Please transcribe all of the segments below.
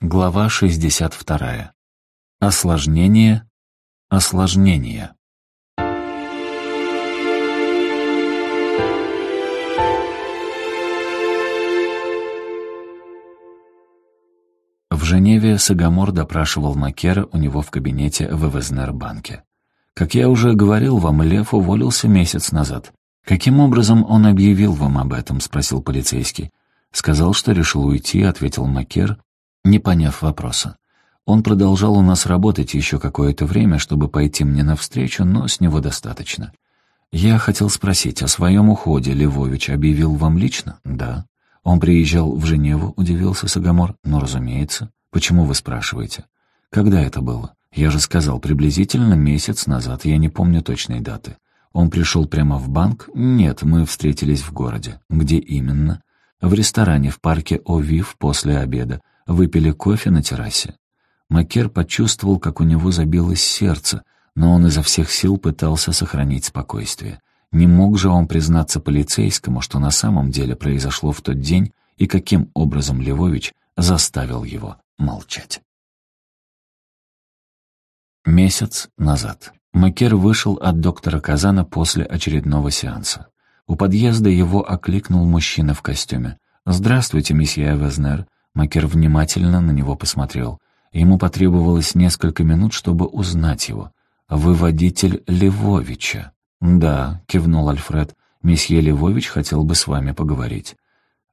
Глава 62. Осложнение. Осложнение. В Женеве Сагамор допрашивал Макера у него в кабинете в Эвезнер-банке. Как я уже говорил вам, Лев уволился месяц назад. Каким образом он объявил вам об этом? спросил полицейский. Сказал, что решил уйти, ответил Макер, не поняв вопроса. Он продолжал у нас работать еще какое-то время, чтобы пойти мне навстречу, но с него достаточно. Я хотел спросить, о своем уходе Львович объявил вам лично? Да. Он приезжал в Женеву, удивился Сагамор. Ну, разумеется. Почему вы спрашиваете? Когда это было? Я же сказал, приблизительно месяц назад, я не помню точной даты. Он пришел прямо в банк? Нет, мы встретились в городе. Где именно? В ресторане в парке Овив после обеда. Выпили кофе на террасе. Макер почувствовал, как у него забилось сердце, но он изо всех сил пытался сохранить спокойствие. Не мог же он признаться полицейскому, что на самом деле произошло в тот день и каким образом Львович заставил его молчать. Месяц назад. Макер вышел от доктора Казана после очередного сеанса. У подъезда его окликнул мужчина в костюме. «Здравствуйте, месье Эвезнер. Макер внимательно на него посмотрел. Ему потребовалось несколько минут, чтобы узнать его. «Вы водитель Левовича?» «Да», — кивнул Альфред. «Месье Левович хотел бы с вами поговорить».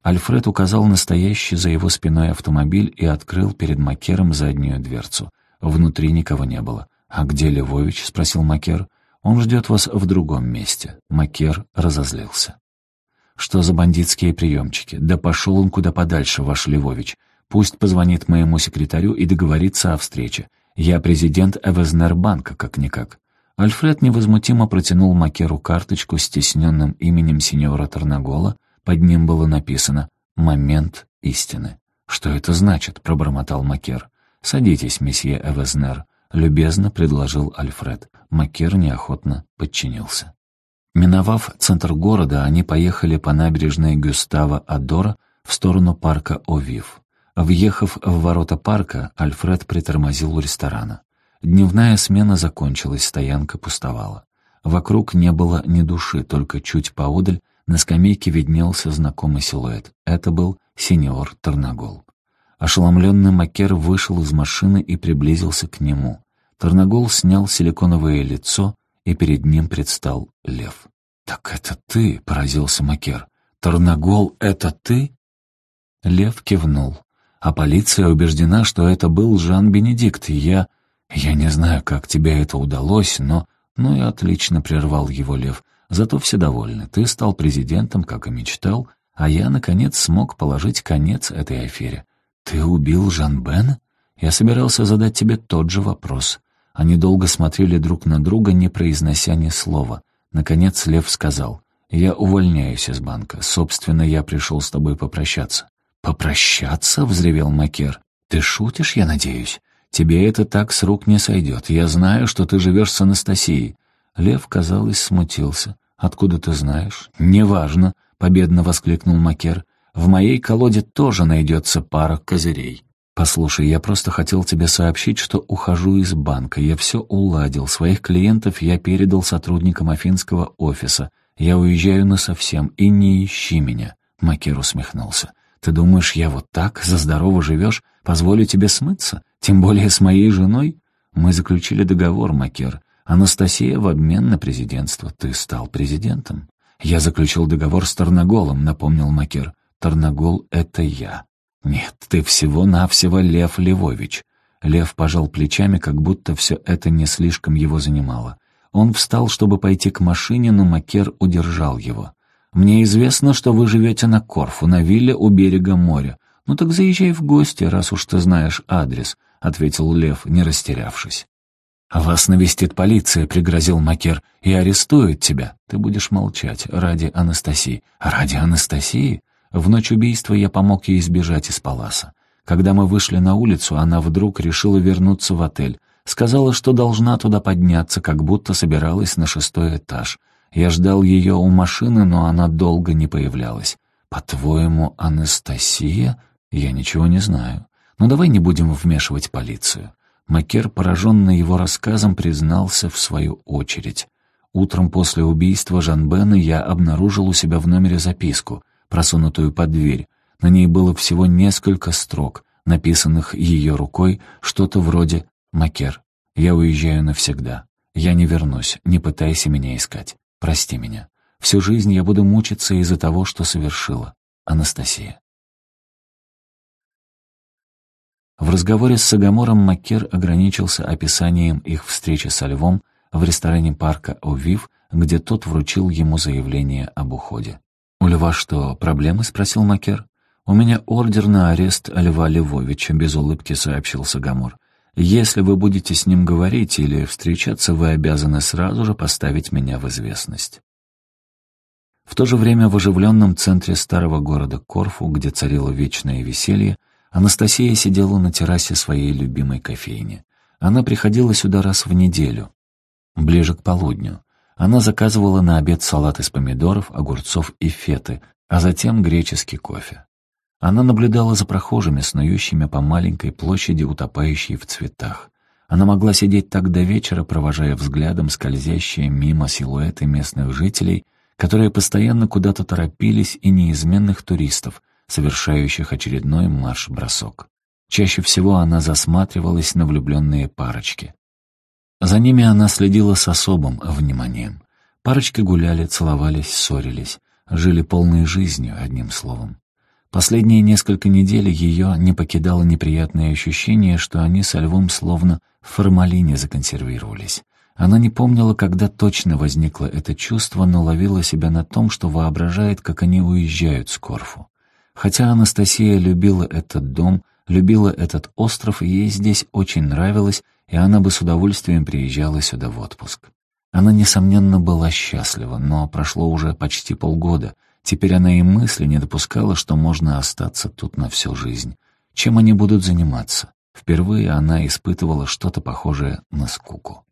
Альфред указал настоящий за его спиной автомобиль и открыл перед Макером заднюю дверцу. Внутри никого не было. «А где Левович?» — спросил Макер. «Он ждет вас в другом месте». Макер разозлился. Что за бандитские приемчики? Да пошел он куда подальше, ваш Львович. Пусть позвонит моему секретарю и договорится о встрече. Я президент Эвезнербанка, как-никак». Альфред невозмутимо протянул Макеру карточку с стесненным именем сеньора Тарнагола. Под ним было написано «Момент истины». «Что это значит?» — пробормотал Макер. «Садитесь, месье Эвезнер», — любезно предложил Альфред. Макер неохотно подчинился. Миновав центр города, они поехали по набережной Гюстава Адора в сторону парка Овив. Въехав в ворота парка, Альфред притормозил у ресторана. Дневная смена закончилась, стоянка пустовала. Вокруг не было ни души, только чуть поодаль на скамейке виднелся знакомый силуэт. Это был сеньор Тарнагол. Ошеломленный Макер вышел из машины и приблизился к нему. Тарнагол снял силиконовое лицо, и перед ним предстал лев. «Так это ты!» — поразился Макер. «Тарнагол — это ты?» Лев кивнул. «А полиция убеждена, что это был Жан-Бенедикт, и я... Я не знаю, как тебе это удалось, но...» «Ну и отлично», — прервал его Лев. «Зато все довольны. Ты стал президентом, как и мечтал, а я, наконец, смог положить конец этой афере. Ты убил Жан-Бен? Я собирался задать тебе тот же вопрос. Они долго смотрели друг на друга, не произнося ни слова. Наконец Лев сказал, «Я увольняюсь из банка. Собственно, я пришел с тобой попрощаться». «Попрощаться?» — взревел Макер. «Ты шутишь, я надеюсь? Тебе это так с рук не сойдет. Я знаю, что ты живешь с Анастасией». Лев, казалось, смутился. «Откуда ты знаешь?» «Неважно», — победно воскликнул Макер. «В моей колоде тоже найдется пара козырей». «Послушай, я просто хотел тебе сообщить, что ухожу из банка. Я все уладил. Своих клиентов я передал сотрудникам афинского офиса. Я уезжаю насовсем, и не ищи меня». Макер усмехнулся. «Ты думаешь, я вот так, за здорово живешь, позволю тебе смыться? Тем более с моей женой?» «Мы заключили договор, Макер. Анастасия в обмен на президентство. Ты стал президентом». «Я заключил договор с Тарноголом», — напомнил Макер. «Тарногол — это я». «Нет, ты всего-навсего Лев Левович». Лев пожал плечами, как будто все это не слишком его занимало. Он встал, чтобы пойти к машине, но Макер удержал его. «Мне известно, что вы живете на Корфу, на вилле у берега моря. Ну так заезжай в гости, раз уж ты знаешь адрес», — ответил Лев, не растерявшись. «Вас навестит полиция», — пригрозил Макер, — «и арестует тебя. Ты будешь молчать ради Анастасии». «Ради Анастасии?» В ночь убийства я помог ей избежать из паласа. Когда мы вышли на улицу, она вдруг решила вернуться в отель. Сказала, что должна туда подняться, как будто собиралась на шестой этаж. Я ждал ее у машины, но она долго не появлялась. «По-твоему, Анастасия?» «Я ничего не знаю. Но давай не будем вмешивать полицию». Макер, пораженный его рассказом, признался в свою очередь. Утром после убийства Жан-Бена я обнаружил у себя в номере записку, просунутую под дверь. На ней было всего несколько строк, написанных ее рукой, что-то вроде «Макер, я уезжаю навсегда. Я не вернусь, не пытайся меня искать. Прости меня. Всю жизнь я буду мучиться из-за того, что совершила. Анастасия». В разговоре с Сагамором Маккер ограничился описанием их встречи со львом в ресторане парка «Овив», где тот вручил ему заявление об уходе. «У льва что, проблемы?» — спросил Маккер. «У меня ордер на арест Льва Львовича», — без улыбки сообщил Сагамор. «Если вы будете с ним говорить или встречаться, вы обязаны сразу же поставить меня в известность». В то же время в оживленном центре старого города Корфу, где царило вечное веселье, Анастасия сидела на террасе своей любимой кофейни. Она приходила сюда раз в неделю, ближе к полудню. Она заказывала на обед салат из помидоров, огурцов и феты, а затем греческий кофе. Она наблюдала за прохожими, снующими по маленькой площади, утопающей в цветах. Она могла сидеть так до вечера, провожая взглядом скользящие мимо силуэты местных жителей, которые постоянно куда-то торопились, и неизменных туристов, совершающих очередной марш-бросок. Чаще всего она засматривалась на влюбленные парочки. За ними она следила с особым вниманием. Парочки гуляли, целовались, ссорились, жили полной жизнью, одним словом. Последние несколько недель ее не покидало неприятное ощущение, что они со львом словно в формалине законсервировались. Она не помнила, когда точно возникло это чувство, но ловила себя на том, что воображает, как они уезжают с Корфу. Хотя Анастасия любила этот дом, любила этот остров, ей здесь очень нравилось, и она бы с удовольствием приезжала сюда в отпуск. Она, несомненно, была счастлива, но прошло уже почти полгода. Теперь она и мысли не допускала, что можно остаться тут на всю жизнь. Чем они будут заниматься? Впервые она испытывала что-то похожее на скуку.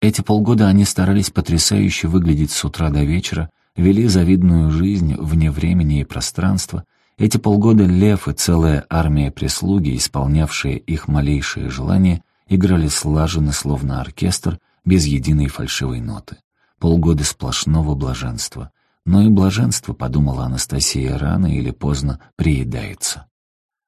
Эти полгода они старались потрясающе выглядеть с утра до вечера, вели завидную жизнь вне времени и пространства, эти полгода Лев и целая армия прислуги, исполнявшие их малейшие желания, играли слаженно, словно оркестр, без единой фальшивой ноты. Полгода сплошного блаженства. Но и блаженство, подумала Анастасия, рано или поздно приедается.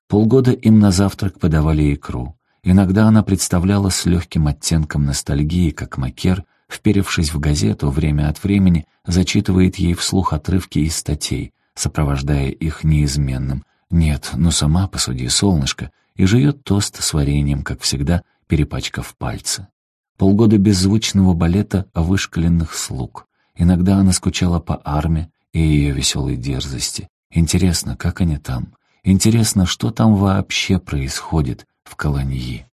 Полгода им на завтрак подавали икру. Иногда она представляла с легким оттенком ностальгии, как Макер, вперевшись в газету, время от времени зачитывает ей вслух отрывки из статей, сопровождая их неизменным «Нет, ну сама посуди, солнышко», и жует тост с вареньем, как всегда, перепачкав пальцы. Полгода беззвучного балета о вышкаленных слуг. Иногда она скучала по армии и ее веселой дерзости. Интересно, как они там? Интересно, что там вообще происходит в Колоньи?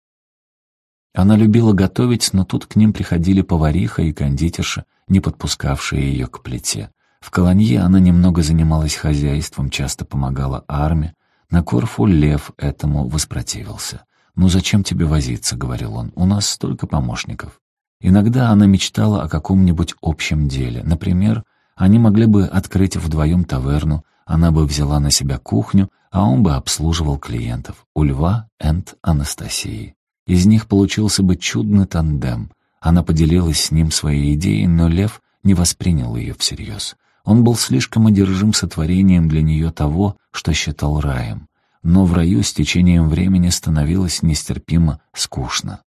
Она любила готовить, но тут к ним приходили повариха и кондитерша, не подпускавшие ее к плите. В Колонье она немного занималась хозяйством, часто помогала армии. На Корфу Лев этому воспротивился. «Ну зачем тебе возиться?» — говорил он. «У нас столько помощников». Иногда она мечтала о каком-нибудь общем деле. Например, они могли бы открыть вдвоем таверну, она бы взяла на себя кухню, а он бы обслуживал клиентов. У Льва энд Анастасии. Из них получился бы чудный тандем. Она поделилась с ним своей идеей, но Лев не воспринял ее всерьез. Он был слишком одержим сотворением для нее того, что считал раем. Но в раю с течением времени становилось нестерпимо скучно.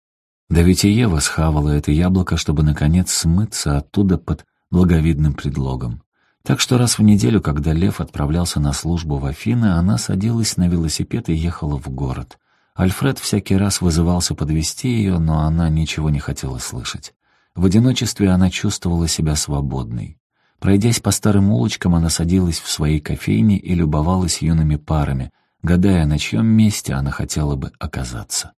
Да ведь и Ева схавала это яблоко, чтобы, наконец, смыться оттуда под благовидным предлогом. Так что раз в неделю, когда Лев отправлялся на службу в Афины, она садилась на велосипед и ехала в город. Альфред всякий раз вызывался подвести ее, но она ничего не хотела слышать. В одиночестве она чувствовала себя свободной. Пройдясь по старым улочкам, она садилась в своей кофейне и любовалась юными парами, гадая, на чьем месте она хотела бы оказаться.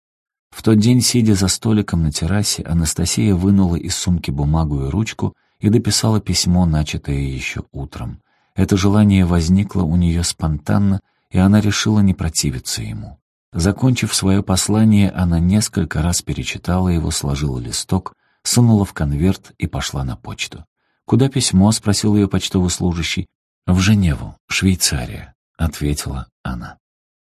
В тот день, сидя за столиком на террасе, Анастасия вынула из сумки бумагу и ручку и дописала письмо, начатое еще утром. Это желание возникло у нее спонтанно, и она решила не противиться ему. Закончив свое послание, она несколько раз перечитала его, сложила листок, сунула в конверт и пошла на почту. «Куда письмо?» — спросил ее почтовый служащий. «В Женеву, Швейцария», — ответила она.